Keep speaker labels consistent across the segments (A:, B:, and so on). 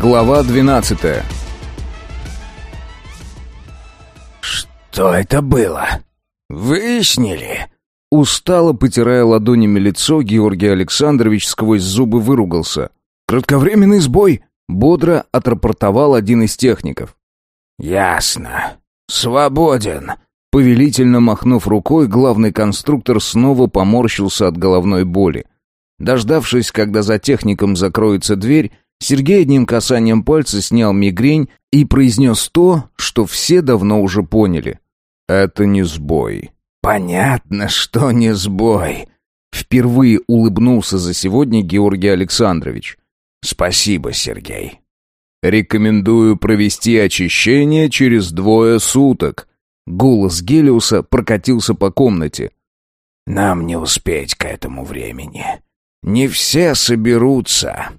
A: Глава 12
B: «Что это было? Выяснили?»
A: Устало потирая ладонями лицо, Георгий Александрович сквозь зубы выругался. «Кратковременный сбой!» — бодро отрапортовал один из техников.
B: «Ясно. Свободен!»
A: Повелительно махнув рукой, главный конструктор снова поморщился от головной боли. Дождавшись, когда за техником закроется дверь, Сергей одним касанием пальца снял мигрень и произнес то, что все давно уже поняли. «Это не сбой».
B: «Понятно, что не сбой».
A: Впервые улыбнулся за сегодня Георгий Александрович.
B: «Спасибо, Сергей».
A: «Рекомендую провести очищение через двое суток». Голос Гелиуса прокатился по комнате.
B: «Нам не успеть к этому времени. Не все соберутся».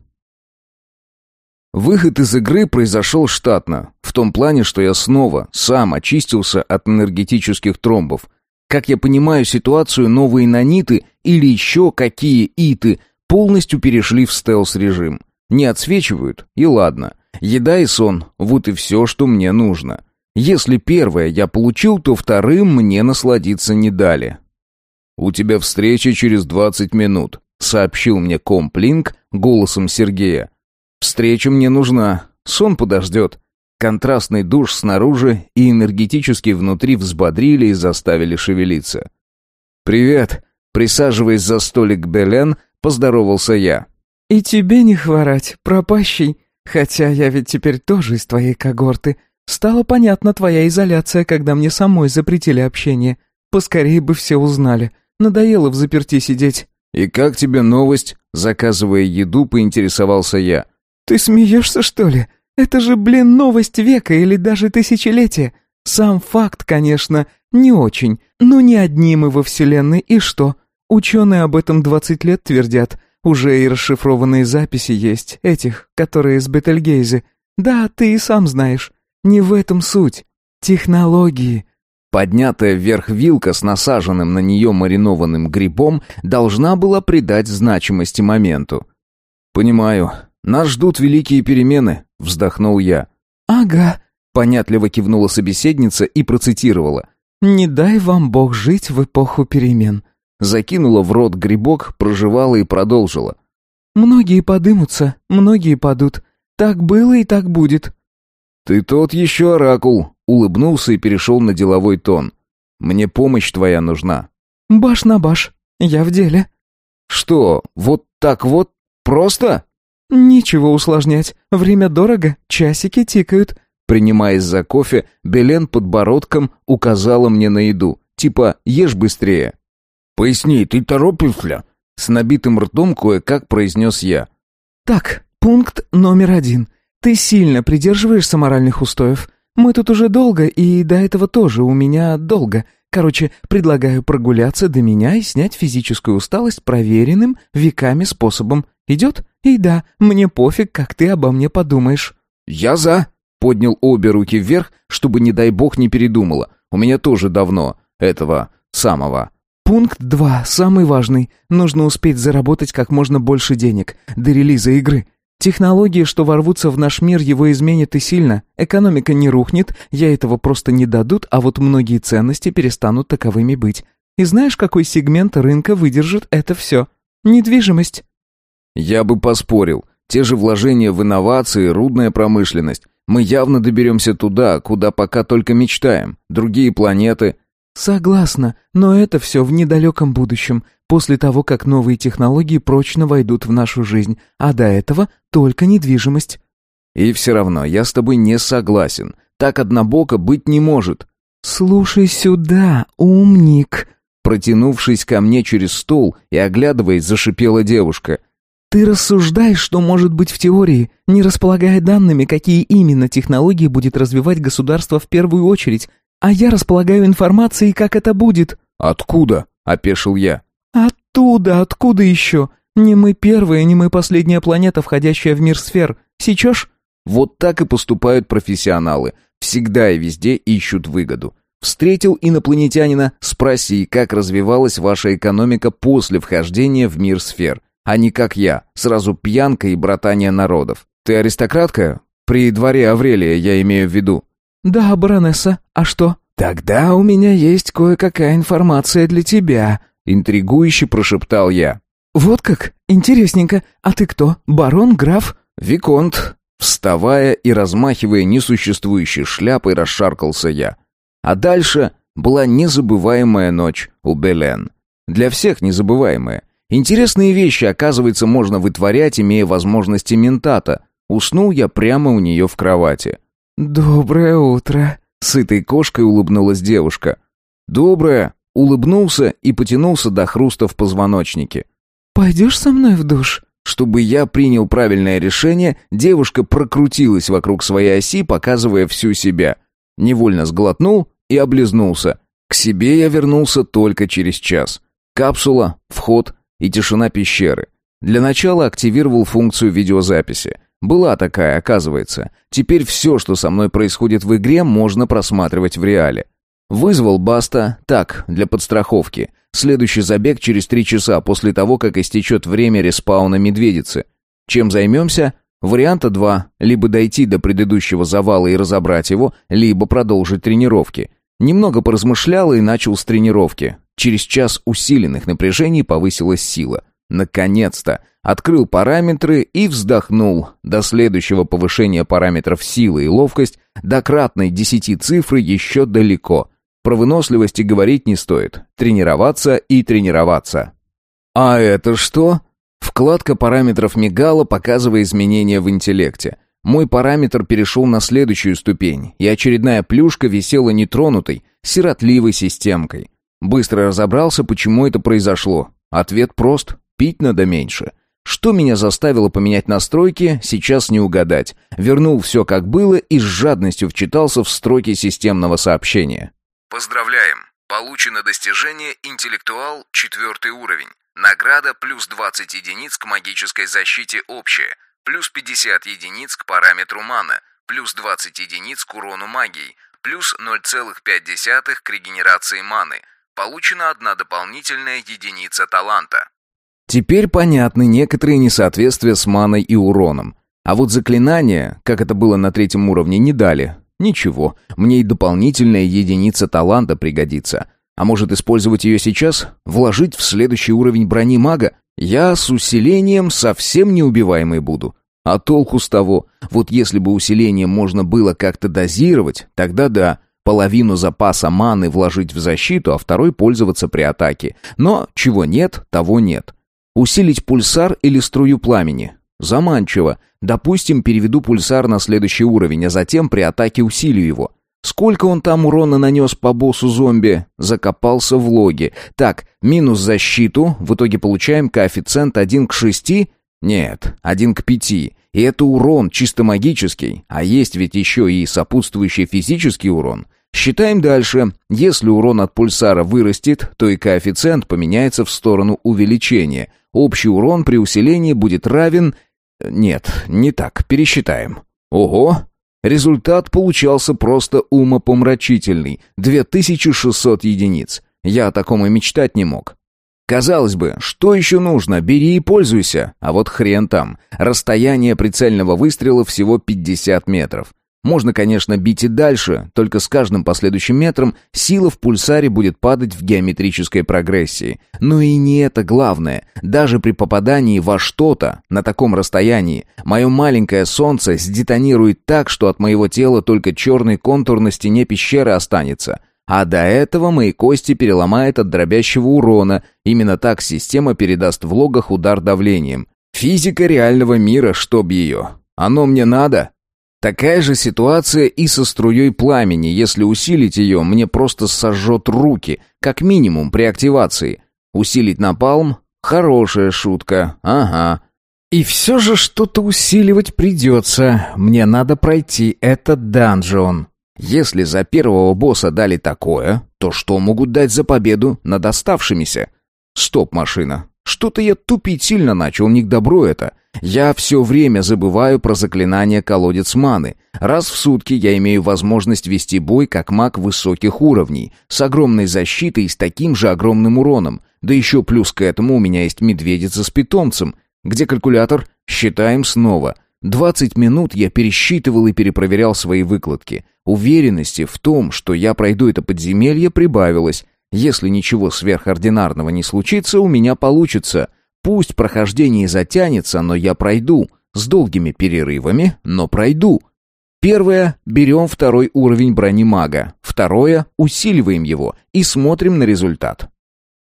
A: Выход из игры произошел штатно, в том плане, что я снова сам очистился от энергетических тромбов. Как я понимаю ситуацию, новые наниты или еще какие иты полностью перешли в стелс-режим. Не отсвечивают, и ладно. Еда и сон — вот и все, что мне нужно. Если первое я получил, то вторым мне насладиться не дали. «У тебя встреча через двадцать минут», — сообщил мне комплинг голосом Сергея. Встреча мне нужна, сон подождет. Контрастный душ снаружи и энергетически внутри взбодрили и заставили шевелиться. «Привет!» Присаживаясь за столик Белен, поздоровался я.
C: «И тебе не хворать, пропащий. Хотя я ведь теперь тоже из твоей когорты. Стало понятна твоя изоляция, когда мне самой запретили общение. Поскорее бы все узнали. Надоело в заперти сидеть».
A: «И как тебе новость?» Заказывая еду, поинтересовался я.
C: «Ты смеешься, что ли? Это же, блин, новость века или даже тысячелетия. Сам факт, конечно, не очень, но не одни мы во Вселенной, и что? Ученые об этом 20 лет твердят. Уже и расшифрованные записи есть, этих, которые с Бетельгейзе. Да, ты и сам знаешь. Не в этом суть. Технологии».
A: Поднятая вверх вилка с насаженным на нее маринованным грибом должна была придать значимости моменту. «Понимаю. Нас ждут великие перемены», — вздохнул я.
C: «Ага», —
A: понятливо кивнула собеседница и процитировала.
C: «Не дай вам Бог жить в эпоху перемен».
A: Закинула в рот грибок, прожевала и продолжила.
C: «Многие подымутся, многие падут. Так было и так будет».
A: «Ты тот еще оракул», — улыбнулся и перешел на деловой тон. «Мне помощь твоя нужна».
C: «Баш на баш. Я в деле».
A: «Что, вот так вот? Просто?»
C: «Ничего усложнять. Время дорого, часики тикают».
A: Принимаясь за кофе, Белен подбородком указала мне на еду. Типа «Ешь быстрее».
B: «Поясни, ты торопишься?»
A: С набитым ртом кое-как произнес я.
C: «Так, пункт номер один. Ты сильно придерживаешься моральных устоев. Мы тут уже долго, и до этого тоже у меня долго. Короче, предлагаю прогуляться до меня и снять физическую усталость проверенным веками способом. Идет? И да, мне пофиг, как ты обо мне подумаешь».
A: «Я за!» Поднял обе руки вверх, чтобы, не дай бог, не передумала. У меня тоже давно этого самого.
C: Пункт два, самый важный. Нужно успеть заработать как можно больше денег до релиза игры. Технологии, что ворвутся в наш мир, его изменят и сильно. Экономика не рухнет, я этого просто не дадут, а вот многие ценности перестанут таковыми быть. И знаешь, какой сегмент рынка выдержит это все? Недвижимость.
A: Я бы поспорил. Те же вложения в инновации, рудная промышленность. Мы явно доберемся туда, куда пока только мечтаем. Другие планеты.
C: Согласна, но это все в недалеком будущем, после того, как новые технологии прочно войдут в нашу жизнь, а до этого только недвижимость.
A: И все равно я с тобой не согласен. Так однобоко быть не может.
C: Слушай сюда, умник.
A: Протянувшись ко мне через стол и оглядываясь, зашипела девушка.
C: Ты рассуждаешь, что может быть в теории, не располагая данными, какие именно технологии будет развивать государство в первую очередь, а я располагаю информацией, как это будет.
A: Откуда? опешил я.
C: Оттуда, откуда еще? Не мы первая, не мы последняя планета, входящая в мир сфер. Сечешь?
A: Вот так и поступают профессионалы. Всегда и везде ищут выгоду. Встретил инопланетянина, спроси, как развивалась ваша экономика после вхождения в мир сфер а не как я, сразу пьянка и братание народов. Ты аристократка? При дворе Аврелия, я имею в виду.
C: Да, баронесса. А что?
B: Тогда у меня есть кое-какая информация для тебя,
A: интригующе прошептал я.
C: Вот как? Интересненько. А ты кто? Барон, граф?
A: Виконт. Вставая и размахивая несуществующей шляпой, расшаркался я. А дальше была незабываемая ночь у Белен. Для всех незабываемая. Интересные вещи, оказывается, можно вытворять, имея возможности ментата. Уснул я прямо у нее в кровати.
C: «Доброе утро», —
A: сытой кошкой улыбнулась девушка. «Доброе», — улыбнулся и потянулся до хруста в позвоночнике.
C: «Пойдешь со мной в душ?»
A: Чтобы я принял правильное решение, девушка прокрутилась вокруг своей оси, показывая всю себя. Невольно сглотнул и облизнулся. К себе я вернулся только через час. Капсула, вход, и тишина пещеры. Для начала активировал функцию видеозаписи. Была такая, оказывается. Теперь все, что со мной происходит в игре, можно просматривать в реале. Вызвал Баста, так, для подстраховки. Следующий забег через три часа после того, как истечет время респауна медведицы. Чем займемся? Варианта два. Либо дойти до предыдущего завала и разобрать его, либо продолжить тренировки. Немного поразмышлял и начал с тренировки. Через час усиленных напряжений повысилась сила. Наконец-то! Открыл параметры и вздохнул. До следующего повышения параметров силы и ловкость до кратной десяти цифры еще далеко. Про выносливости говорить не стоит. Тренироваться и тренироваться. А это что? Вкладка параметров мигала, показывая изменения в интеллекте. Мой параметр перешел на следующую ступень, и очередная плюшка висела нетронутой, сиротливой системкой. Быстро разобрался, почему это произошло. Ответ прост – пить надо меньше. Что меня заставило поменять настройки, сейчас не угадать. Вернул все как было и с жадностью вчитался в строки системного сообщения.
D: Поздравляем! Получено достижение «Интеллектуал» четвертый уровень. Награда плюс 20 единиц к магической защите общая, плюс 50 единиц к параметру мана, плюс 20 единиц к урону магии, плюс 0,5 к регенерации маны – Получена одна дополнительная единица таланта.
A: Теперь понятны некоторые несоответствия с маной и уроном. А вот заклинания, как это было на третьем уровне, не дали. Ничего, мне и дополнительная единица таланта пригодится. А может использовать ее сейчас? Вложить в следующий уровень брони мага? Я с усилением совсем неубиваемый буду. А толку с того? Вот если бы усиление можно было как-то дозировать, тогда да — половину запаса маны вложить в защиту, а второй пользоваться при атаке. Но чего нет, того нет. Усилить пульсар или струю пламени? Заманчиво. Допустим, переведу пульсар на следующий уровень, а затем при атаке усилию его. Сколько он там урона нанес по боссу зомби? Закопался в логе. Так, минус защиту, в итоге получаем коэффициент 1 к 6? Нет, 1 к 5. И это урон чисто магический, а есть ведь еще и сопутствующий физический урон. Считаем дальше. Если урон от пульсара вырастет, то и коэффициент поменяется в сторону увеличения. Общий урон при усилении будет равен... Нет, не так, пересчитаем. Ого! Результат получался просто умопомрачительный. 2600 единиц. Я о таком и мечтать не мог. Казалось бы, что еще нужно? Бери и пользуйся. А вот хрен там. Расстояние прицельного выстрела всего 50 метров. Можно, конечно, бить и дальше, только с каждым последующим метром сила в пульсаре будет падать в геометрической прогрессии. Но и не это главное. Даже при попадании во что-то на таком расстоянии, мое маленькое солнце сдетонирует так, что от моего тела только черный контур на стене пещеры останется. А до этого мои кости переломает от дробящего урона. Именно так система передаст в логах удар давлением. Физика реального мира, чтоб ее. Оно мне надо? Такая же ситуация и со струей пламени. Если усилить ее, мне просто сожжет руки, как минимум при активации. Усилить напалм — хорошая шутка, ага. И все же что-то усиливать придется. Мне надо пройти этот данжон. Если за первого босса дали такое, то что могут дать за победу над оставшимися? Стоп, машина. Что-то я тупить сильно начал, не к добру это. Я все время забываю про заклинание колодец маны. Раз в сутки я имею возможность вести бой как маг высоких уровней, с огромной защитой и с таким же огромным уроном. Да еще плюс к этому у меня есть медведица с питомцем. Где калькулятор? Считаем снова. Двадцать минут я пересчитывал и перепроверял свои выкладки. Уверенности в том, что я пройду это подземелье, прибавилось. Если ничего сверхординарного не случится, у меня получится. Пусть прохождение затянется, но я пройду. С долгими перерывами, но пройду. Первое – берем второй уровень брони мага. Второе – усиливаем его и смотрим на результат.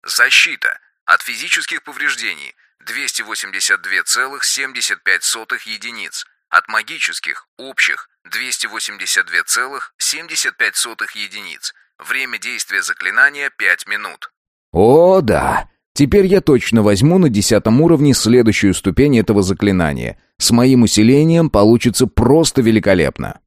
D: Защита. От физических повреждений 282,75 единиц. От магических, общих 282,75 единиц. Время действия заклинания 5 минут.
A: О, да. Теперь я точно возьму на десятом уровне следующую ступень этого заклинания. С моим усилением получится просто великолепно.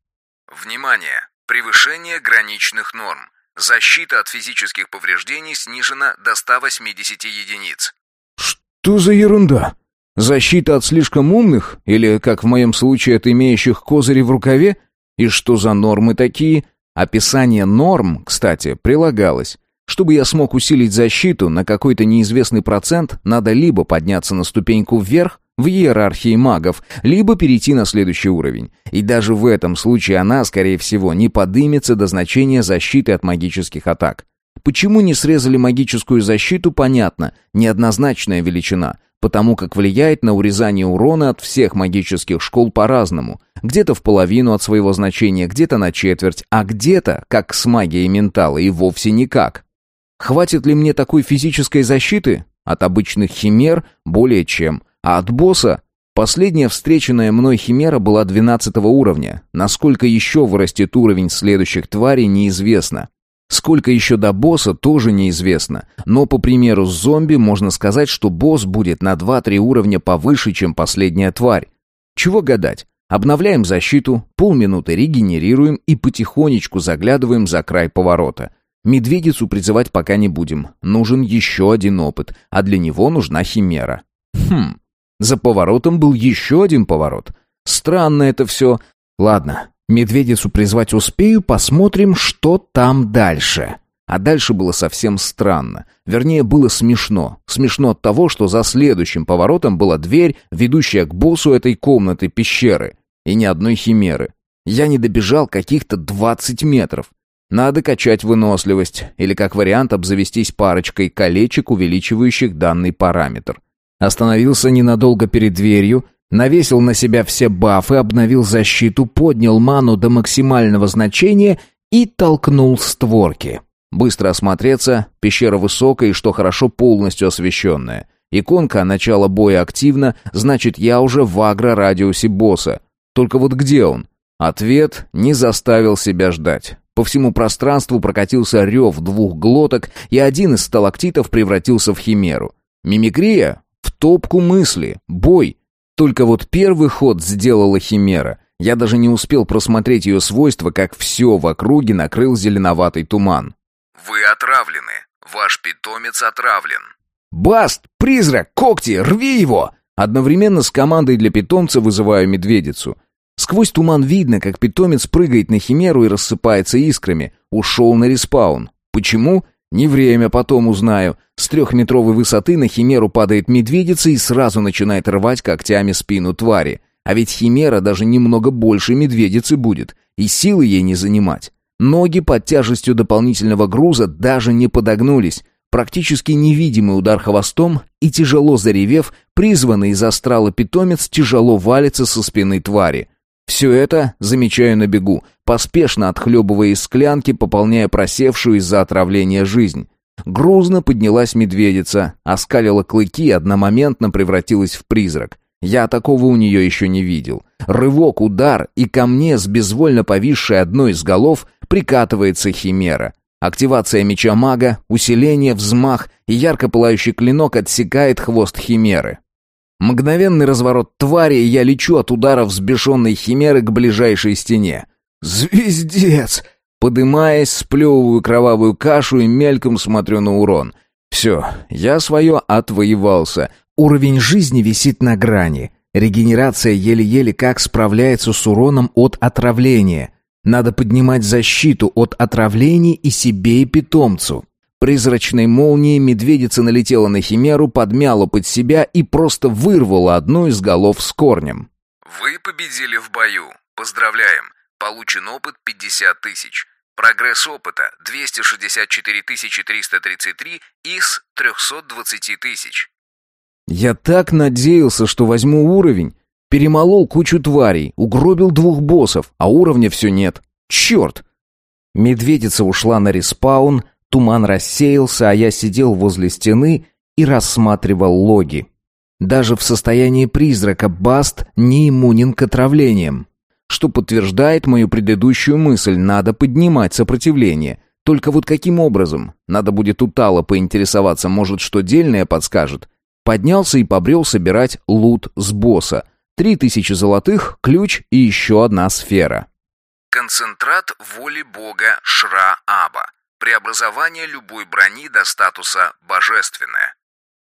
D: Внимание! Превышение граничных норм. Защита от физических повреждений снижена до 180 единиц.
A: Что за ерунда? Защита от слишком умных? Или, как в моем случае, от имеющих козыри в рукаве? И что за нормы такие? Описание норм, кстати, прилагалось. Чтобы я смог усилить защиту на какой-то неизвестный процент, надо либо подняться на ступеньку вверх, в иерархии магов, либо перейти на следующий уровень. И даже в этом случае она, скорее всего, не подымется до значения защиты от магических атак. Почему не срезали магическую защиту, понятно, неоднозначная величина, потому как влияет на урезание урона от всех магических школ по-разному. Где-то в половину от своего значения, где-то на четверть, а где-то, как с магией ментала, и вовсе никак. Хватит ли мне такой физической защиты? От обычных химер более чем. А от босса Последняя встреченная мной химера была 12 уровня. Насколько еще вырастет уровень следующих тварей, неизвестно. Сколько еще до босса, тоже неизвестно. Но по примеру с зомби можно сказать, что босс будет на 2-3 уровня повыше, чем последняя тварь. Чего гадать? Обновляем защиту, полминуты регенерируем и потихонечку заглядываем за край поворота. Медведицу призывать пока не будем. Нужен еще один опыт, а для него нужна химера. Хм, за поворотом был еще один поворот. Странно это все. Ладно, Медведицу призвать успею, посмотрим, что там дальше. А дальше было совсем странно. Вернее, было смешно. Смешно от того, что за следующим поворотом была дверь, ведущая к боссу этой комнаты пещеры. И ни одной химеры. Я не добежал каких-то 20 метров. Надо качать выносливость, или как вариант обзавестись парочкой колечек, увеличивающих данный параметр. Остановился ненадолго перед дверью, навесил на себя все бафы, обновил защиту, поднял ману до максимального значения и толкнул створки. Быстро осмотреться, пещера высокая и, что хорошо, полностью освещенная. Иконка начала боя активна, значит, я уже в агро-радиусе босса. Только вот где он? Ответ не заставил себя ждать. По всему пространству прокатился рев двух глоток, и один из сталактитов превратился в химеру. Мимикрия? В топку мысли. Бой. Только вот первый ход сделала Химера. Я даже не успел просмотреть ее свойства, как все в округе накрыл зеленоватый туман.
D: Вы отравлены. Ваш питомец отравлен.
A: «Баст! Призрак! Когти! Рви его!» Одновременно с командой для питомца вызываю медведицу. Сквозь туман видно, как питомец прыгает на химеру и рассыпается искрами. Ушел на respawn. Почему? Не время, потом узнаю. С трехметровой высоты на химеру падает медведица и сразу начинает рвать когтями спину твари. А ведь химера даже немного больше медведицы будет, и силы ей не занимать. Ноги под тяжестью дополнительного груза даже не подогнулись. Практически невидимый удар хвостом и, тяжело заревев, призванный из астрала питомец тяжело валится со спины твари. Все это замечаю на бегу, поспешно отхлебывая из склянки, пополняя просевшую из-за отравления жизнь. Грузно поднялась медведица, оскалила клыки и одномоментно превратилась в призрак. Я такого у нее еще не видел. Рывок, удар, и ко мне с безвольно повисшей одной из голов прикатывается химера. Активация меча мага, усиление, взмах, и ярко пылающий клинок отсекает хвост химеры. Мгновенный разворот твари, и я лечу от удара взбешенной химеры к ближайшей стене. «Звездец!» Подымаясь, сплевываю кровавую кашу и мельком смотрю на урон. Все, я свое отвоевался. Уровень жизни висит на грани. Регенерация еле-еле как справляется с уроном от отравления. Надо поднимать защиту от отравлений и себе, и питомцу. Призрачной молнией медведица налетела на химеру, подмяла под себя и просто вырвала одну из голов с корнем.
D: Вы победили в бою. Поздравляем. Получен опыт 50 тысяч. Прогресс опыта 264 333 из 320 тысяч.
A: Я так надеялся, что возьму уровень. Перемолол кучу тварей, угробил двух боссов, а уровня все нет. Черт! Медведица ушла на респаун, туман рассеялся, а я сидел возле стены и рассматривал логи. Даже в состоянии призрака Баст не иммунен к отравлениям. Что подтверждает мою предыдущую мысль, надо поднимать сопротивление. Только вот каким образом? Надо будет у Тала поинтересоваться, может, что дельное подскажет. Поднялся и побрел собирать лут с босса. Три тысячи золотых, ключ и еще одна сфера.
D: Концентрат воли бога Шра-Аба. Преобразование любой брони до статуса «божественное».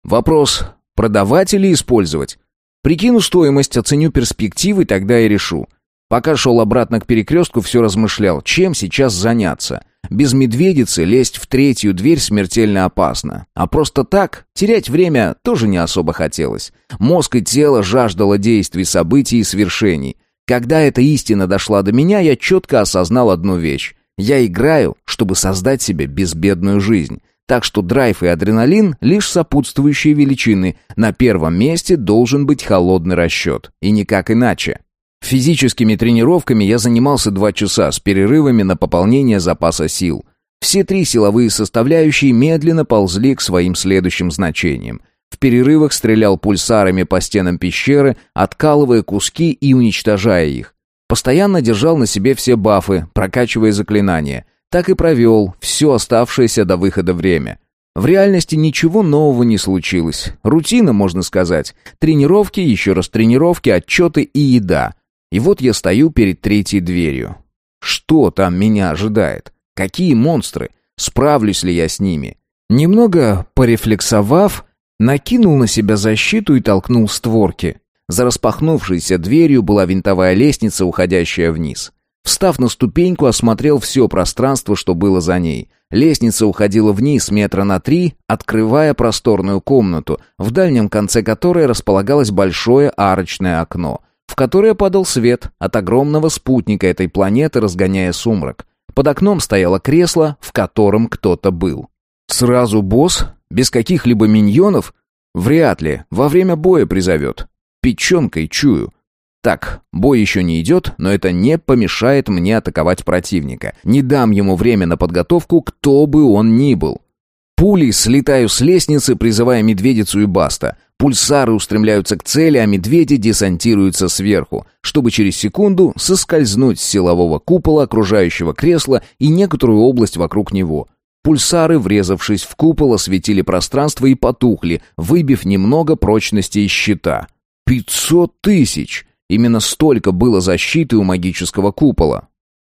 A: Вопрос, продавать или использовать? Прикину стоимость, оценю перспективы, тогда и решу. Пока шел обратно к перекрестку, все размышлял, чем сейчас заняться. Без медведицы лезть в третью дверь смертельно опасно. А просто так, терять время тоже не особо хотелось. Мозг и тело жаждало действий, событий и свершений. Когда эта истина дошла до меня, я четко осознал одну вещь. Я играю, чтобы создать себе безбедную жизнь. Так что драйв и адреналин — лишь сопутствующие величины. На первом месте должен быть холодный расчет. И никак иначе. Физическими тренировками я занимался два часа с перерывами на пополнение запаса сил. Все три силовые составляющие медленно ползли к своим следующим значениям. В перерывах стрелял пульсарами по стенам пещеры, откалывая куски и уничтожая их. Постоянно держал на себе все бафы, прокачивая заклинания. Так и провел все оставшееся до выхода время. В реальности ничего нового не случилось. Рутина, можно сказать. Тренировки, еще раз тренировки, отчеты и еда. И вот я стою перед третьей дверью. Что там меня ожидает? Какие монстры? Справлюсь ли я с ними? Немного порефлексовав, накинул на себя защиту и толкнул створки. За распахнувшейся дверью была винтовая лестница, уходящая вниз. Встав на ступеньку, осмотрел все пространство, что было за ней. Лестница уходила вниз метра на три, открывая просторную комнату, в дальнем конце которой располагалось большое арочное окно — в которое падал свет от огромного спутника этой планеты, разгоняя сумрак. Под окном стояло кресло, в котором кто-то был. Сразу босс? Без каких-либо миньонов? Вряд ли. Во время боя призовет. Печенкой чую. Так, бой еще не идет, но это не помешает мне атаковать противника. Не дам ему время на подготовку, кто бы он ни был. Пулей слетаю с лестницы, призывая медведицу и баста. Пульсары устремляются к цели, а медведи десантируются сверху, чтобы через секунду соскользнуть с силового купола, окружающего кресла и некоторую область вокруг него. Пульсары, врезавшись в купол, осветили пространство и потухли, выбив немного прочности из щита. Пятьсот тысяч! Именно столько было защиты у магического купола.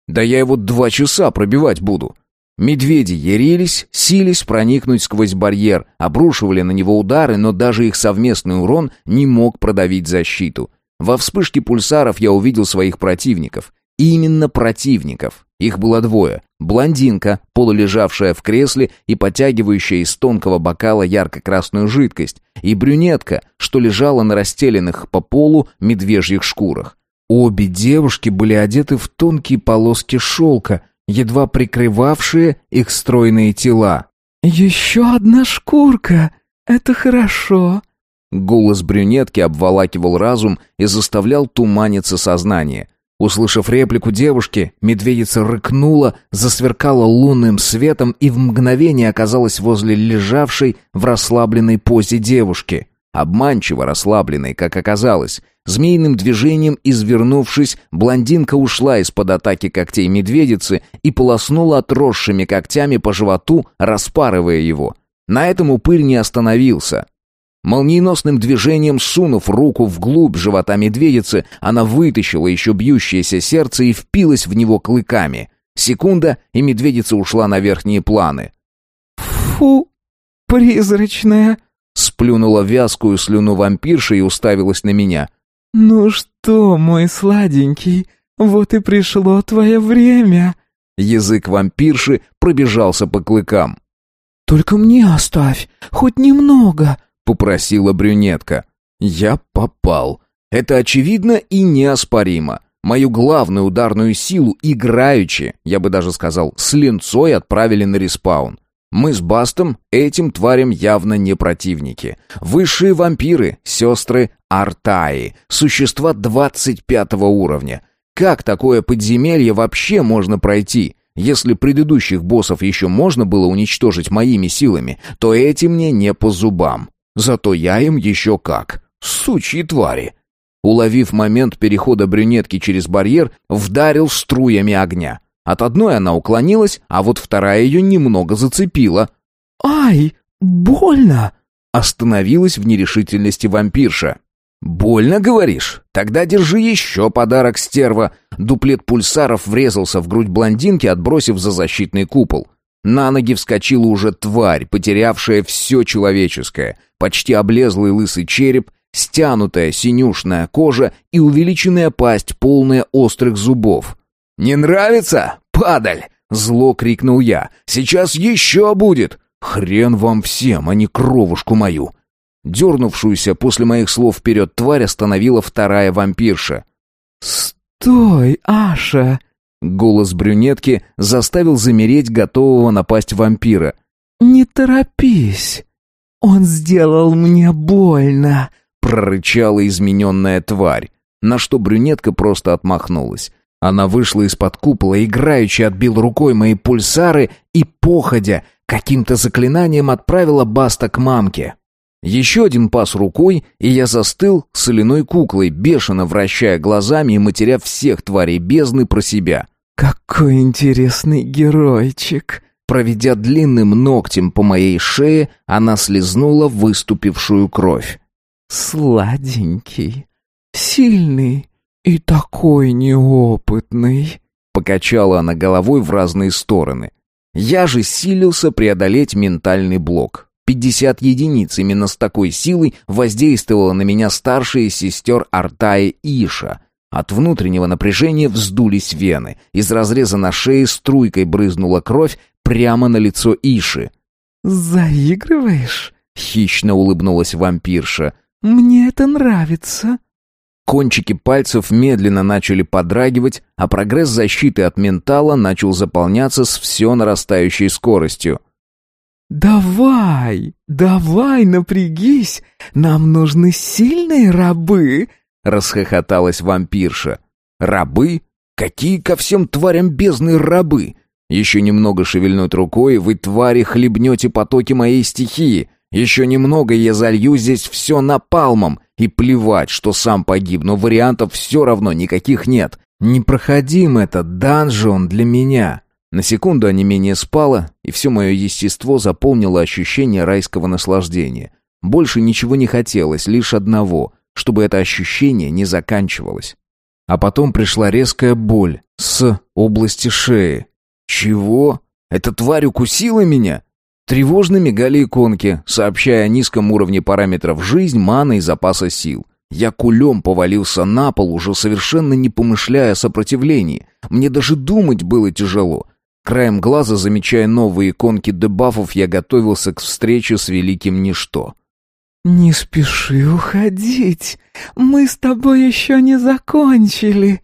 A: Да я его два часа пробивать буду. Медведи ярились, сились проникнуть сквозь барьер, обрушивали на него удары, но даже их совместный урон не мог продавить защиту. Во вспышке пульсаров я увидел своих противников. Именно противников. Их было двое. Блондинка, полулежавшая в кресле и потягивающая из тонкого бокала ярко-красную жидкость, и брюнетка, что лежала на расстеленных по полу медвежьих шкурах. Обе девушки были одеты в тонкие полоски шелка, едва прикрывавшие их стройные тела.
C: «Еще одна шкурка! Это хорошо!»
A: Голос брюнетки обволакивал разум и заставлял туманиться сознание. Услышав реплику девушки, медведица рыкнула, засверкала лунным светом и в мгновение оказалась возле лежавшей в расслабленной позе девушки. Обманчиво расслабленной, как оказалось. Змеиным движением извернувшись, блондинка ушла из-под атаки когтей медведицы и полоснула отросшими когтями по животу, распарывая его. На этом упырь не остановился. Молниеносным движением, сунув руку вглубь живота медведицы, она вытащила еще бьющееся сердце и впилась в него клыками. Секунда, и медведица ушла на верхние планы.
C: «Фу, призрачная!»
A: Сплюнула вязкую слюну вампирша и уставилась на меня.
C: «Ну что, мой сладенький, вот и пришло твое время!»
A: Язык вампирши пробежался по клыкам.
C: «Только мне оставь, хоть немного!»
A: — попросила брюнетка. «Я попал!» Это очевидно и неоспоримо. Мою главную ударную силу играючи, я бы даже сказал, с линцой отправили на респаун. Мы с Бастом этим тварям явно не противники. Высшие вампиры, сестры Артаи, существа 25 уровня. Как такое подземелье вообще можно пройти? Если предыдущих боссов еще можно было уничтожить моими силами, то эти мне не по зубам. Зато я им еще как. Сучьи твари. Уловив момент перехода брюнетки через барьер, вдарил струями огня. От одной она уклонилась, а вот вторая ее немного зацепила.
C: «Ай, больно!»
A: Остановилась в нерешительности вампирша. «Больно, говоришь? Тогда держи еще подарок, стерва!» Дуплет пульсаров врезался в грудь блондинки, отбросив за защитный купол. На ноги вскочила уже тварь, потерявшая все человеческое. Почти облезлый лысый череп, стянутая синюшная кожа и увеличенная пасть, полная острых зубов. «Не нравится? Падаль!» — зло крикнул я. «Сейчас еще будет!» «Хрен вам всем, а не кровушку мою!» Дернувшуюся после моих слов вперед тварь остановила вторая вампирша.
C: «Стой, Аша!»
A: Голос брюнетки заставил замереть готового напасть вампира.
C: «Не торопись! Он сделал мне больно!»
A: прорычала измененная тварь, на что брюнетка просто отмахнулась. Она вышла из-под купола, играючи отбил рукой мои пульсары и, походя, каким-то заклинанием отправила Баста к мамке. Еще один пас рукой, и я застыл соляной куклой, бешено вращая глазами и матеря всех тварей бездны про себя.
C: «Какой интересный геройчик!»
A: Проведя длинным ногтем по моей шее, она слезнула выступившую кровь.
C: «Сладенький, сильный и такой неопытный!»
A: Покачала она головой в разные стороны. Я же силился преодолеть ментальный блок. Пятьдесят единиц именно с такой силой воздействовала на меня старшая сестер Артая Иша. От внутреннего напряжения вздулись вены. Из разреза на шее струйкой брызнула кровь прямо на лицо Иши.
C: «Заигрываешь?»
A: — хищно улыбнулась вампирша.
C: «Мне это нравится».
A: Кончики пальцев медленно начали подрагивать, а прогресс защиты от ментала начал заполняться с все нарастающей скоростью.
C: «Давай, давай, напрягись, нам нужны сильные рабы!»
A: — расхохоталась вампирша. «Рабы? Какие ко всем тварям бездны рабы? Еще немного шевельнуть рукой, вы, твари, хлебнете потоки моей стихии. Еще немного, я залью здесь все напалмом. И плевать, что сам погибну, вариантов все равно никаких нет. Непроходим этот данжон для меня». На секунду онемение спало, и все мое естество заполнило ощущение райского наслаждения. Больше ничего не хотелось, лишь одного, чтобы это ощущение не заканчивалось. А потом пришла резкая боль с области шеи. «Чего? Эта тварь укусила меня?» Тревожно мигали иконки, сообщая о низком уровне параметров жизнь, мана и запаса сил. Я кулем повалился на пол, уже совершенно не помышляя о сопротивлении. Мне даже думать было тяжело. Краем глаза, замечая новые иконки дебафов, я готовился к встрече с великим ничто.
C: «Не спеши уходить, мы с тобой еще не закончили».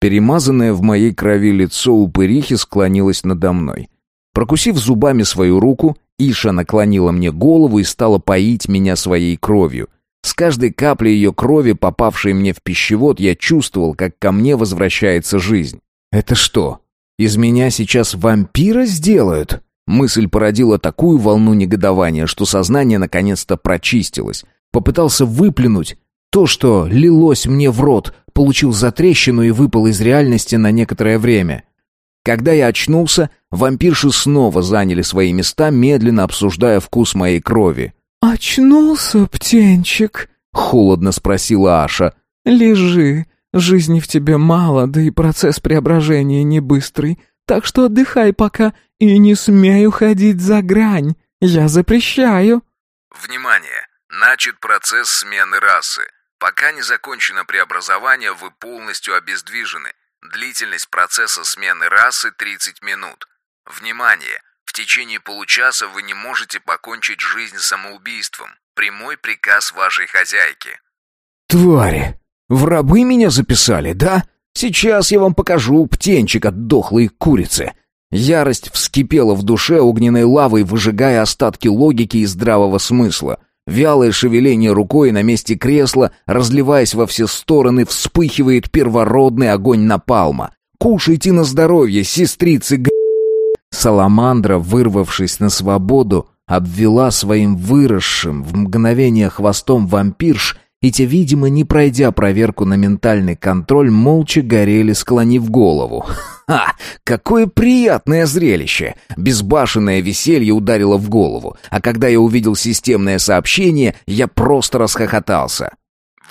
A: Перемазанное в моей крови лицо упырихи склонилось надо мной. Прокусив зубами свою руку, Иша наклонила мне голову и стала поить меня своей кровью. С каждой каплей ее крови, попавшей мне в пищевод, я чувствовал, как ко мне возвращается жизнь. «Это что, из меня сейчас вампира сделают? Мысль породила такую волну негодования, что сознание наконец-то прочистилось. Попытался выплюнуть. То, что лилось мне в рот, получил затрещину и выпал из реальности на некоторое время. Когда я очнулся, вампирши снова заняли свои места, медленно обсуждая вкус моей крови.
C: «Очнулся, птенчик?» — холодно спросила Аша. «Лежи, Жизни в тебе мало, да и процесс преображения не быстрый, так что отдыхай пока и не смей уходить за грань. Я запрещаю».
D: Внимание! Начат процесс смены расы. Пока не закончено преобразование, вы полностью обездвижены. Длительность процесса смены расы 30 минут. Внимание! В течение получаса вы не можете покончить жизнь самоубийством. Прямой приказ вашей хозяйки.
A: «Твари! В рабы меня записали, да? Сейчас я вам покажу птенчик от дохлой курицы. Ярость вскипела в душе огненной лавой, выжигая остатки логики и здравого смысла. Вялое шевеление рукой на месте кресла, разливаясь во все стороны, вспыхивает первородный огонь напалма. «Кушайте на здоровье, сестрицы г...» Саламандра, вырвавшись на свободу, обвела своим выросшим в мгновение хвостом вампирш и те, видимо, не пройдя проверку на ментальный контроль, молча горели, склонив голову. Ха! Какое приятное зрелище! Безбашенное веселье ударило в голову, а когда я увидел системное сообщение, я просто расхохотался.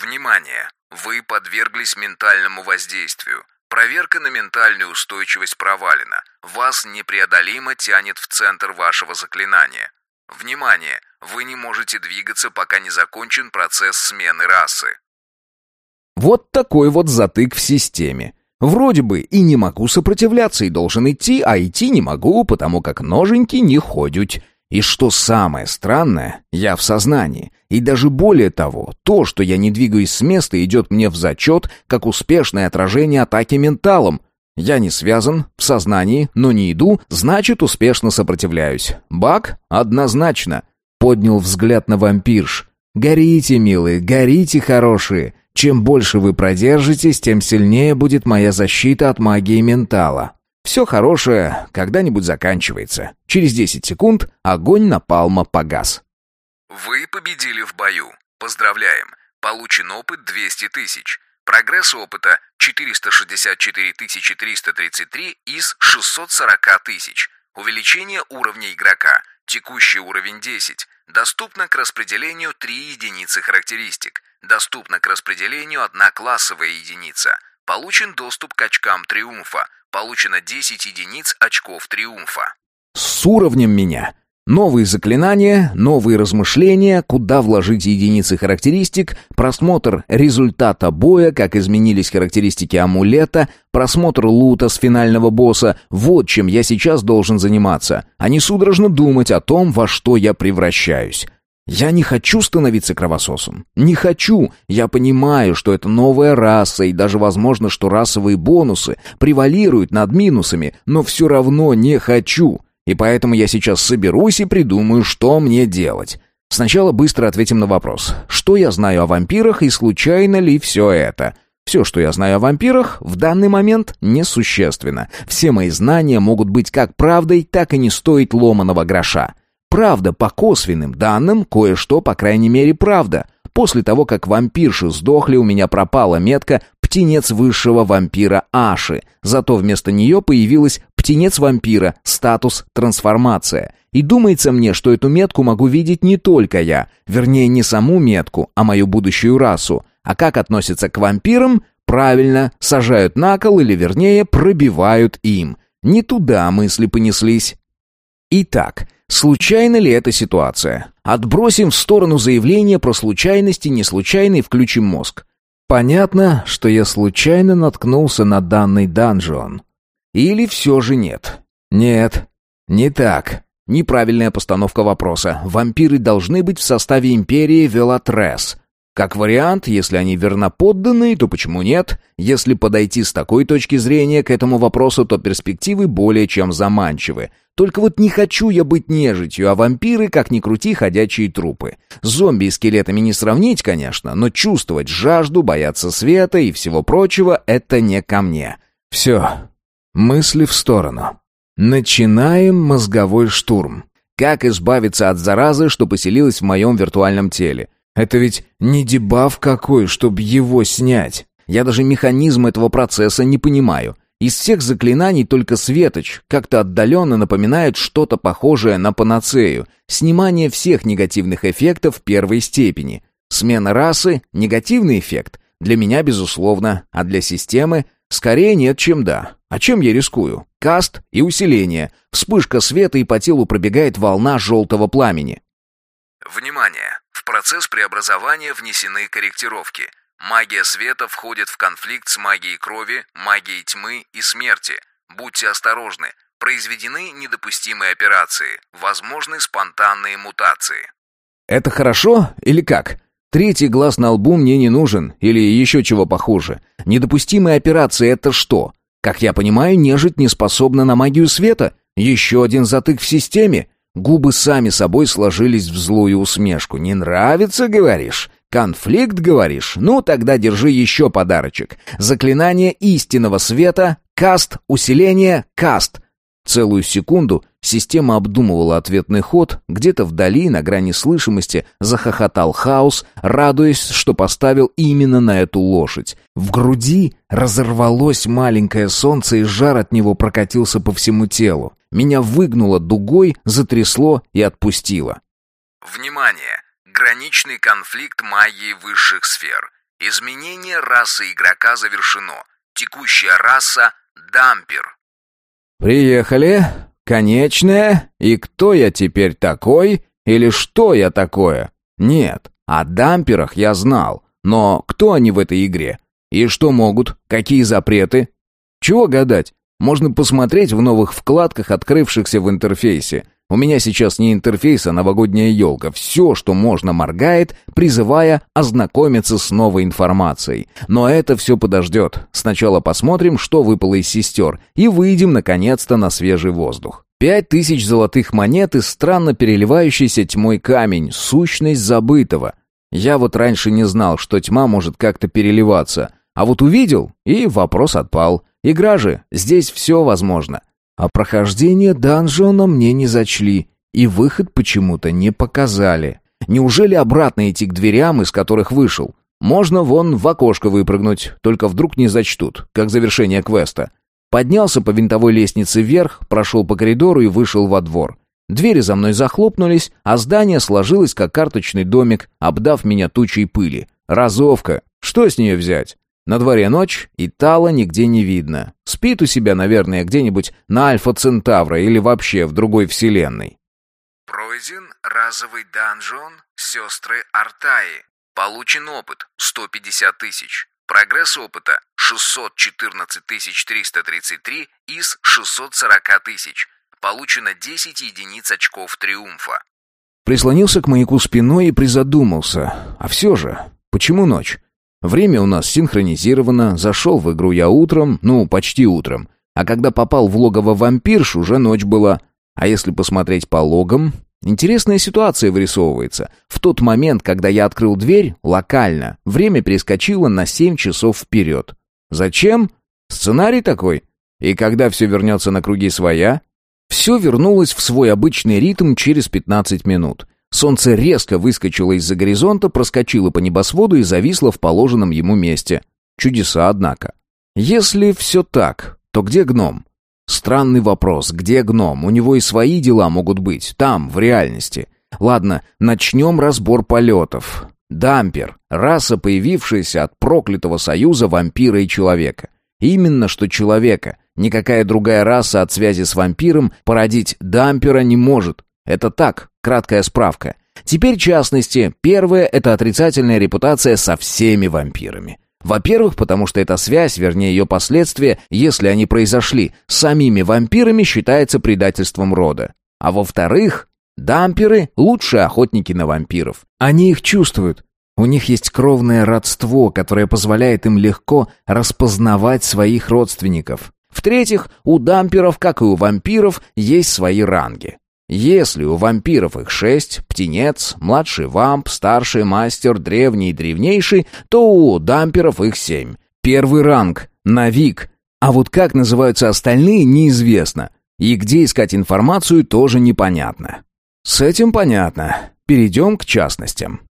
D: Внимание! Вы подверглись ментальному воздействию. Проверка на ментальную устойчивость провалена. Вас непреодолимо тянет в центр вашего заклинания. Внимание! Вы не можете двигаться, пока не закончен процесс смены расы.
A: Вот такой вот затык в системе. Вроде бы и не могу сопротивляться, и должен идти, а идти не могу, потому как ноженьки не ходят. И что самое странное, я в сознании. И даже более того, то, что я не двигаюсь с места, идет мне в зачет, как успешное отражение атаки менталом. Я не связан, в сознании, но не иду, значит, успешно сопротивляюсь. Баг? Однозначно. Поднял взгляд на вампирш. «Горите, милые, горите, хорошие. Чем больше вы продержитесь, тем сильнее будет моя защита от магии ментала. Все хорошее когда-нибудь заканчивается. Через 10 секунд огонь напалма погас».
D: Вы победили в бою. Поздравляем. Получен опыт 200 тысяч. Прогресс опыта 464 333 из 640 тысяч. Увеличение уровня игрока. Текущий уровень 10. Доступно к распределению 3 единицы характеристик. Доступно к распределению 1 классовая единица. Получен доступ к очкам триумфа. Получено 10 единиц очков триумфа.
A: С уровнем меня. Новые заклинания, новые размышления, куда вложить единицы характеристик, просмотр результата боя, как изменились характеристики амулета, просмотр лута с финального босса. Вот чем я сейчас должен заниматься, а не судорожно думать о том, во что я превращаюсь. Я не хочу становиться кровососом. Не хочу. Я понимаю, что это новая раса, и даже возможно, что расовые бонусы превалируют над минусами, но все равно не хочу. И поэтому я сейчас соберусь и придумаю, что мне делать. Сначала быстро ответим на вопрос. Что я знаю о вампирах и случайно ли все это? Все, что я знаю о вампирах, в данный момент несущественно. Все мои знания могут быть как правдой, так и не стоить ломаного гроша. Правда, по косвенным данным, кое-что, по крайней мере, правда. После того, как вампирши сдохли, у меня пропала метка «Птенец высшего вампира Аши». Зато вместо нее появилась «Птенец вампира», статус «Трансформация». И думается мне, что эту метку могу видеть не только я, вернее, не саму метку, а мою будущую расу. А как относятся к вампирам? Правильно, сажают на кол или, вернее, пробивают им. Не туда мысли понеслись. Итак, случайна ли эта ситуация? Отбросим в сторону заявление про случайность и неслучайный включим мозг. Понятно, что я случайно наткнулся на данный данжион. Или все же нет? Нет, не так. Неправильная постановка вопроса. Вампиры должны быть в составе империи Велатрес. Как вариант, если они верноподданные, то почему нет? Если подойти с такой точки зрения к этому вопросу, то перспективы более чем заманчивы. Только вот не хочу я быть нежитью, а вампиры, как ни крути, ходячие трупы. Зомби и скелетами не сравнить, конечно, но чувствовать жажду, бояться света и всего прочего — это не ко мне. Все. Мысли в сторону. Начинаем мозговой штурм. Как избавиться от заразы, что поселилась в моем виртуальном теле? Это ведь не дебаф какой, чтобы его снять. Я даже механизм этого процесса не понимаю. Из всех заклинаний только Светоч как-то отдаленно напоминает что-то похожее на панацею. Снимание всех негативных эффектов первой степени. Смена расы – негативный эффект. Для меня, безусловно, а для системы – скорее нет, чем да. А чем я рискую? Каст и усиление. Вспышка света и по телу пробегает волна желтого пламени.
D: Внимание! В процесс преобразования внесены корректировки. Магия света входит в конфликт с магией крови, магией тьмы и смерти. Будьте осторожны. Произведены недопустимые операции. Возможны спонтанные мутации.
A: Это хорошо или как? Третий глаз на лбу мне не нужен, или еще чего похуже. Недопустимые операции — это что? Как я понимаю, нежить не способна на магию света. Еще один затык в системе. Губы сами собой сложились в злую усмешку. «Не нравится, говоришь? Конфликт, говоришь? Ну, тогда держи еще подарочек. Заклинание истинного света, каст, усиление, каст». Целую секунду система обдумывала ответный ход, где-то вдали, на грани слышимости, захохотал хаос, радуясь, что поставил именно на эту лошадь. В груди разорвалось маленькое солнце, и жар от него прокатился по всему телу. Меня выгнуло дугой, затрясло и отпустило.
D: Внимание! Граничный конфликт магии высших сфер. Изменение расы игрока завершено. Текущая раса — дампер.
A: «Приехали. Конечная. И кто я теперь такой? Или что я такое? Нет, о дамперах я знал. Но кто они в этой игре? И что могут? Какие запреты? Чего гадать? Можно посмотреть в новых вкладках, открывшихся в интерфейсе. У меня сейчас не интерфейс, а новогодняя елка. Все, что можно, моргает, призывая ознакомиться с новой информацией. Но это все подождет. Сначала посмотрим, что выпало из сестер, и выйдем, наконец-то, на свежий воздух. Пять тысяч золотых монет и странно переливающийся тьмой камень, сущность забытого. Я вот раньше не знал, что тьма может как-то переливаться. А вот увидел, и вопрос отпал. Игра же, здесь все возможно. А прохождение данжона мне не зачли, и выход почему-то не показали. Неужели обратно идти к дверям, из которых вышел? Можно вон в окошко выпрыгнуть, только вдруг не зачтут, как завершение квеста. Поднялся по винтовой лестнице вверх, прошел по коридору и вышел во двор. Двери за мной захлопнулись, а здание сложилось как карточный домик, обдав меня тучей пыли. Разовка. Что с нее взять? На дворе ночь, и Тала нигде не видно. Спит у себя, наверное, где-нибудь на Альфа-Центавра или вообще в другой вселенной.
D: Пройден разовый данжон «Сестры Артаи». Получен опыт 150 тысяч. Прогресс опыта 614 333 из 640 тысяч. Получено 10 единиц очков триумфа.
A: Прислонился к маяку спиной и призадумался. А все же, почему ночь? Время у нас синхронизировано, зашел в игру я утром, ну, почти утром. А когда попал в логово вампирш, уже ночь была. А если посмотреть по логам, интересная ситуация вырисовывается. В тот момент, когда я открыл дверь, локально, время перескочило на 7 часов вперед. Зачем? Сценарий такой. И когда все вернется на круги своя? Все вернулось в свой обычный ритм через 15 минут. Солнце резко выскочило из-за горизонта, проскочило по небосводу и зависло в положенном ему месте. Чудеса, однако. Если все так, то где гном? Странный вопрос, где гном? У него и свои дела могут быть, там, в реальности. Ладно, начнем разбор полетов. Дампер — раса, появившаяся от проклятого союза вампира и человека. Именно что человека. Никакая другая раса от связи с вампиром породить дампера не может. Это так, краткая справка. Теперь частности. Первое – это отрицательная репутация со всеми вампирами. Во-первых, потому что эта связь, вернее ее последствия, если они произошли, самими вампирами считается предательством рода. А во-вторых, дамперы – лучшие охотники на вампиров. Они их чувствуют. У них есть кровное родство, которое позволяет им легко распознавать своих родственников. В-третьих, у дамперов, как и у вампиров, есть свои ранги. Если у вампиров их шесть, птенец, младший вамп, старший мастер, древний и древнейший, то у дамперов их семь. Первый ранг — Навик. А вот как называются остальные, неизвестно. И где искать информацию, тоже непонятно. С этим понятно. Перейдем к частностям.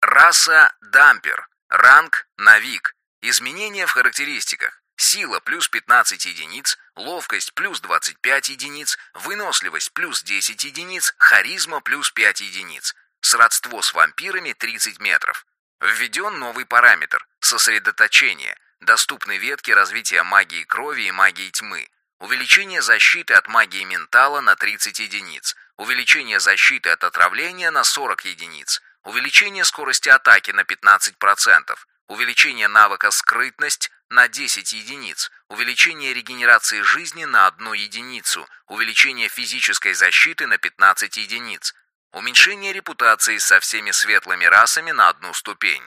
D: Раса – дампер. Ранг – Навик. Изменения в характеристиках. Сила плюс 15 единиц, ловкость плюс 25 единиц, выносливость плюс 10 единиц, харизма плюс 5 единиц. Сродство с вампирами 30 метров. Введен новый параметр – сосредоточение. Доступны ветки развития магии крови и магии тьмы. Увеличение защиты от магии ментала на 30 единиц. Увеличение защиты от отравления на 40 единиц. Увеличение скорости атаки на 15%. Увеличение навыка «Скрытность» на 10 единиц, увеличение регенерации жизни на 1 единицу, увеличение физической защиты на 15 единиц. Уменьшение репутации со всеми светлыми расами на одну ступень.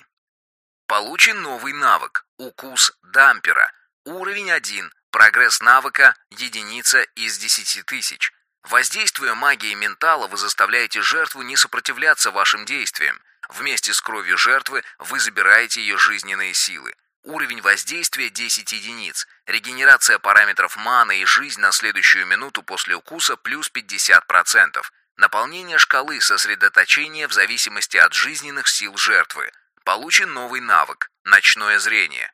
D: Получен новый навык «Укус дампера». Уровень 1. Прогресс навыка – единица из 10 тысяч. Воздействуя магией ментала, вы заставляете жертву не сопротивляться вашим действиям. Вместе с кровью жертвы вы забираете ее жизненные силы. Уровень воздействия 10 единиц. Регенерация параметров маны и жизнь на следующую минуту после укуса плюс 50%. Наполнение шкалы сосредоточения в зависимости от жизненных сил жертвы. Получен новый навык – ночное зрение.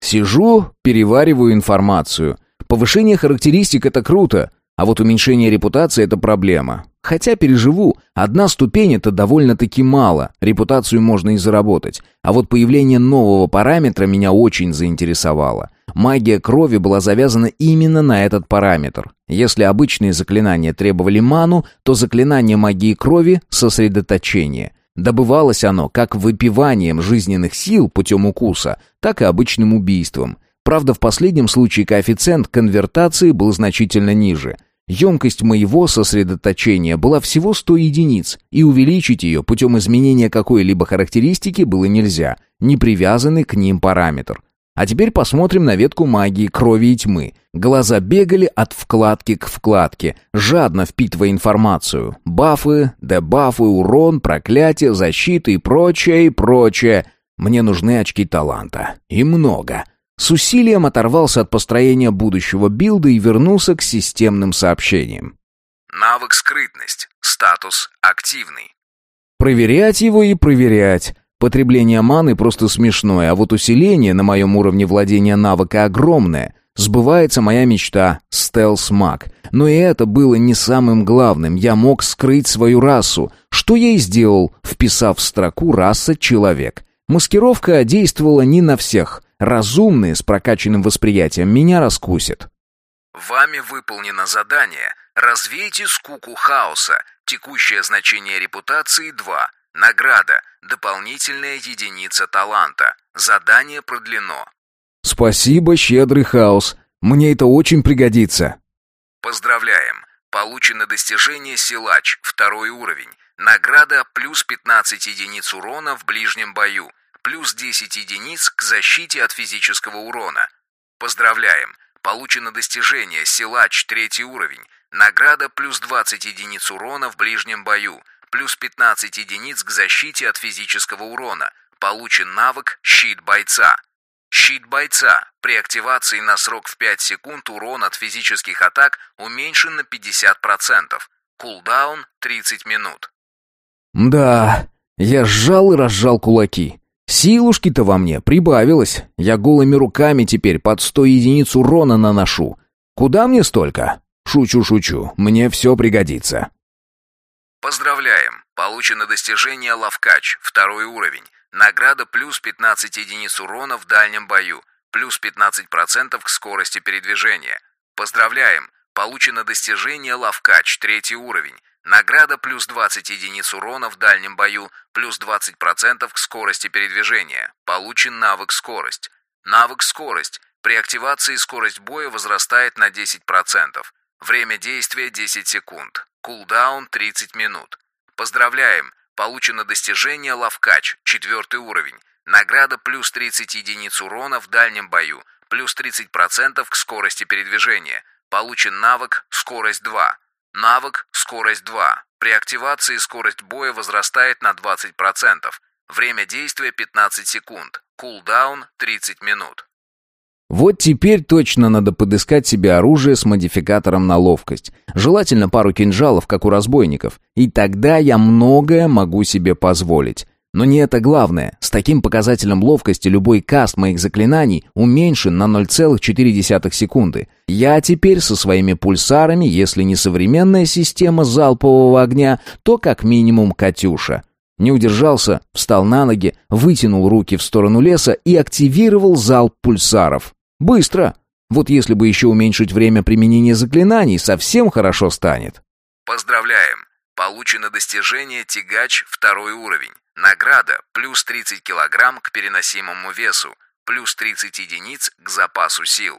A: Сижу, перевариваю информацию. Повышение характеристик — это круто, а вот уменьшение репутации — это проблема. Хотя переживу, одна ступень — это довольно-таки мало, репутацию можно и заработать. А вот появление нового параметра меня очень заинтересовало. Магия крови была завязана именно на этот параметр. Если обычные заклинания требовали ману, то заклинание магии крови — сосредоточение. Добывалось оно как выпиванием жизненных сил путем укуса, так и обычным убийством. Правда, в последнем случае коэффициент конвертации был значительно ниже. Емкость моего сосредоточения была всего 100 единиц, и увеличить ее путем изменения какой-либо характеристики было нельзя, не привязанный к ним параметр. А теперь посмотрим на ветку магии крови и тьмы. Глаза бегали от вкладки к вкладке, жадно впитывая информацию. Бафы, дебафы, урон, проклятие, защита и прочее, и прочее. Мне нужны очки таланта. И много. С усилием оторвался от построения будущего билда и вернулся к системным сообщениям.
D: Навык скрытность. Статус активный.
A: Проверять его и проверять. Потребление маны просто смешное, а вот усиление на моем уровне владения навыка огромное. Сбывается моя мечта — стелс-маг. Но и это было не самым главным. Я мог скрыть свою расу, что я и сделал, вписав в строку «раса человек». Маскировка действовала не на всех. Разумные с прокачанным восприятием меня раскусят.
D: Вами выполнено задание «Развейте скуку хаоса». Текущее значение репутации 2. Награда – Дополнительная единица таланта. Задание продлено.
A: Спасибо, щедрый хаос. Мне это очень пригодится.
D: Поздравляем. Получено достижение Силач, второй уровень. Награда плюс 15 единиц урона в ближнем бою. Плюс 10 единиц к защите от физического урона. Поздравляем. Получено достижение Силач, третий уровень. Награда плюс 20 единиц урона в ближнем бою плюс 15 единиц к защите от физического урона. Получен навык «Щит бойца». Щит бойца. При активации на срок в 5 секунд урон от физических атак уменьшен на 50%. Кулдаун 30 минут.
A: Да, я сжал и разжал кулаки. Силушки-то во мне прибавилось. Я голыми руками теперь под 100 единиц урона наношу. Куда мне столько? Шучу-шучу, мне все пригодится.
D: Поздравляем! Получено достижение Лавкач, второй уровень. Награда плюс 15 единиц урона в дальнем бою, плюс 15% к скорости передвижения. Поздравляем! Получено достижение Лавкач, третий уровень. Награда плюс 20 единиц урона в дальнем бою, плюс 20% к скорости передвижения. Получен навык скорость. Навык скорость. При активации скорость боя возрастает на 10%. Время действия 10 секунд. Кулдаун 30 минут. Поздравляем! Получено достижение Лавкач, четвертый уровень. Награда плюс 30 единиц урона в дальнем бою, плюс 30% к скорости передвижения. Получен навык «Скорость 2». Навык «Скорость 2». При активации скорость боя возрастает на 20%. Время действия 15 секунд. Кулдаун 30 минут.
A: Вот теперь точно надо подыскать себе оружие с модификатором на ловкость. Желательно пару кинжалов, как у разбойников. И тогда я многое могу себе позволить. Но не это главное. С таким показателем ловкости любой каст моих заклинаний уменьшен на 0,4 секунды. Я теперь со своими пульсарами, если не современная система залпового огня, то как минимум «Катюша». Не удержался, встал на ноги, вытянул руки в сторону леса и активировал залп пульсаров. Быстро. Вот если бы еще уменьшить время применения заклинаний, совсем хорошо станет.
D: Поздравляем! Получено достижение «Тягач» второй уровень. Награда плюс 30 килограмм к переносимому весу, плюс 30 единиц к запасу сил.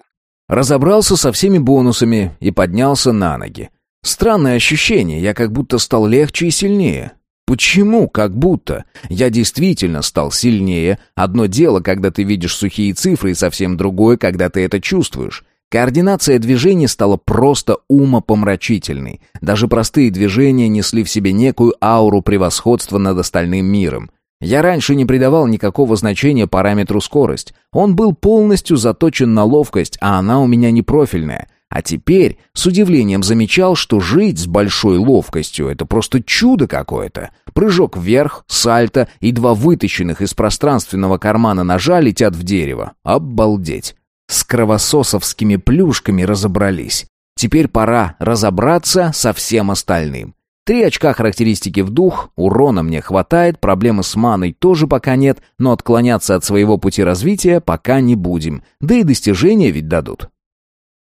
A: Разобрался со всеми бонусами и поднялся на ноги. Странное ощущение, я как будто стал легче и сильнее. Почему как будто? Я действительно стал сильнее. Одно дело, когда ты видишь сухие цифры, и совсем другое, когда ты это чувствуешь. Координация движений стала просто умопомрачительной. Даже простые движения несли в себе некую ауру превосходства над остальным миром. Я раньше не придавал никакого значения параметру скорость. Он был полностью заточен на ловкость, а она у меня не профильная. А теперь с удивлением замечал, что жить с большой ловкостью — это просто чудо какое-то. Прыжок вверх, сальто и два вытащенных из пространственного кармана ножа летят в дерево. Обалдеть! С кровососовскими плюшками разобрались. Теперь пора разобраться со всем остальным. Три очка характеристики в дух, урона мне хватает, проблемы с маной тоже пока нет, но отклоняться от своего пути развития пока не будем, да и достижения ведь дадут.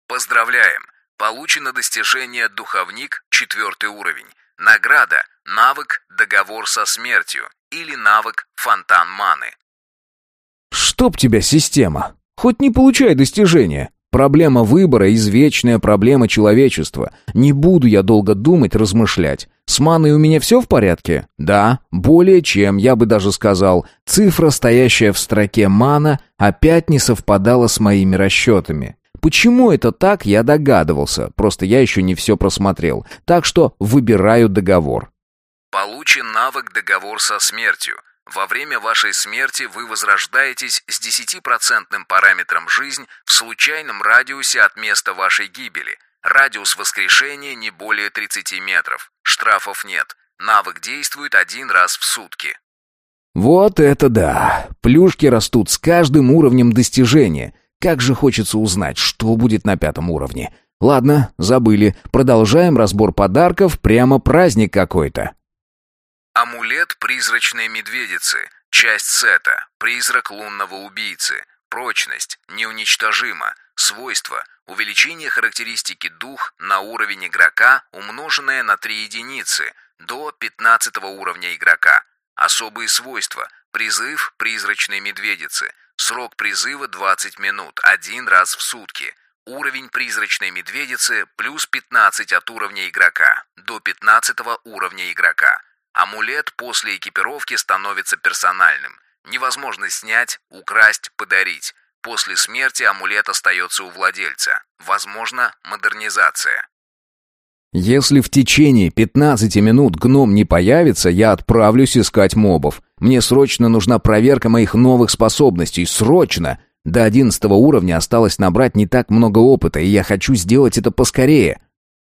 D: Поздравляем! Получено достижение «Духовник» четвертый уровень. Награда «Навык Договор со смертью» или навык «Фонтан маны».
A: Чтоб тебя, система! Хоть не получай достижения. Проблема выбора — извечная проблема человечества. Не буду я долго думать, размышлять. С маной у меня все в порядке? Да, более чем, я бы даже сказал. Цифра, стоящая в строке «мана», опять не совпадала с моими расчетами. Почему это так, я догадывался, просто я еще не все просмотрел. Так что выбираю договор.
D: Получен навык «Договор со смертью». Во время вашей смерти вы возрождаетесь с 10% параметром «жизнь» в случайном радиусе от места вашей гибели. Радиус воскрешения не более 30 метров. Штрафов нет. Навык действует один раз в сутки.
A: Вот это да! Плюшки растут с каждым уровнем достижения — как же хочется узнать, что будет на пятом уровне. Ладно, забыли. Продолжаем разбор подарков, прямо праздник какой-то.
D: Амулет призрачной медведицы. Часть сета. Призрак лунного убийцы. Прочность. Неуничтожима. Свойства. Увеличение характеристики дух на уровень игрока, умноженное на 3 единицы, до 15 уровня игрока. Особые свойства. Призыв призрачной медведицы. Срок призыва 20 минут, один раз в сутки. Уровень призрачной медведицы плюс 15 от уровня игрока, до 15 уровня игрока. Амулет после экипировки становится персональным. Невозможно снять, украсть, подарить. После смерти амулет остается у владельца. Возможно, модернизация.
A: Если в течение 15 минут гном не появится, я отправлюсь искать мобов. Мне срочно нужна проверка моих новых способностей. Срочно! До одиннадцатого уровня осталось набрать не так много опыта, и я хочу сделать это поскорее.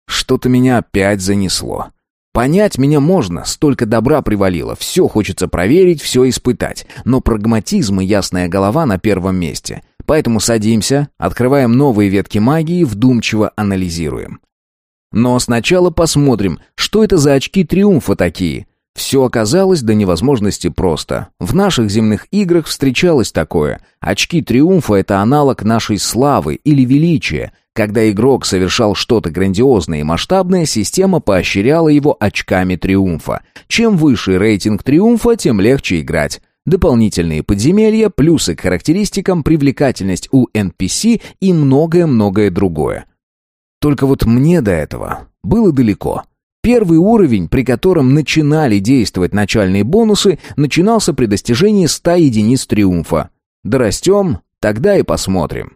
A: Что-то меня опять занесло. Понять меня можно, столько добра привалило, все хочется проверить, все испытать. Но прагматизм и ясная голова на первом месте. Поэтому садимся, открываем новые ветки магии, вдумчиво анализируем. Но сначала посмотрим, что это за очки триумфа такие. Все оказалось до невозможности просто. В наших земных играх встречалось такое. Очки триумфа — это аналог нашей славы или величия. Когда игрок совершал что-то грандиозное и масштабное, система поощряла его очками триумфа. Чем выше рейтинг триумфа, тем легче играть. Дополнительные подземелья, плюсы к характеристикам, привлекательность у NPC и многое-многое другое. Только вот мне до этого было далеко. Первый уровень, при котором начинали действовать начальные бонусы, начинался при достижении 100 единиц триумфа. Дорастем, тогда и посмотрим.